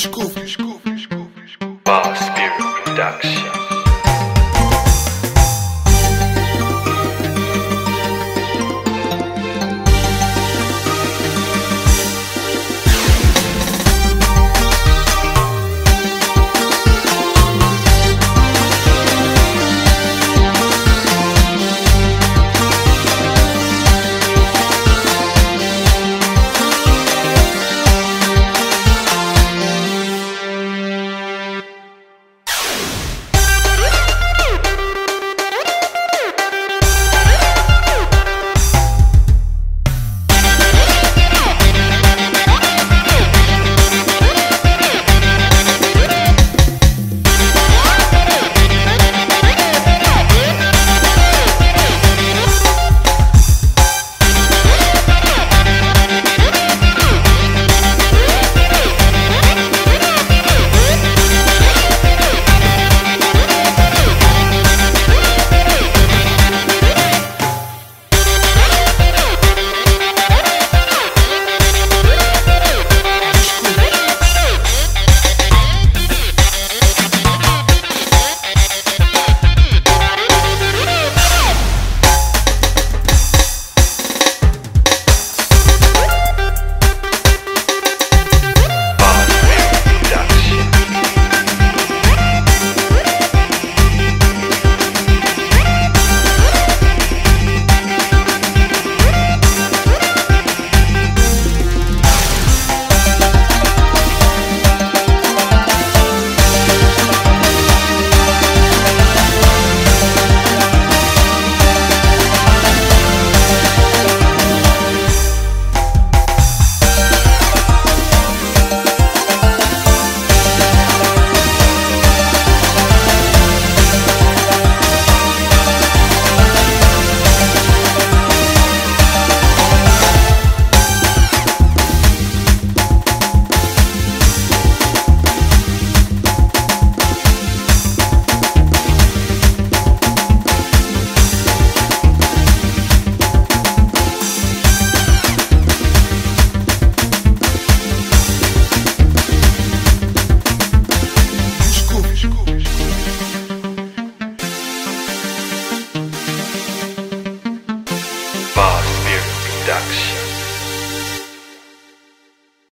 Fishku. Boss Spirit Production.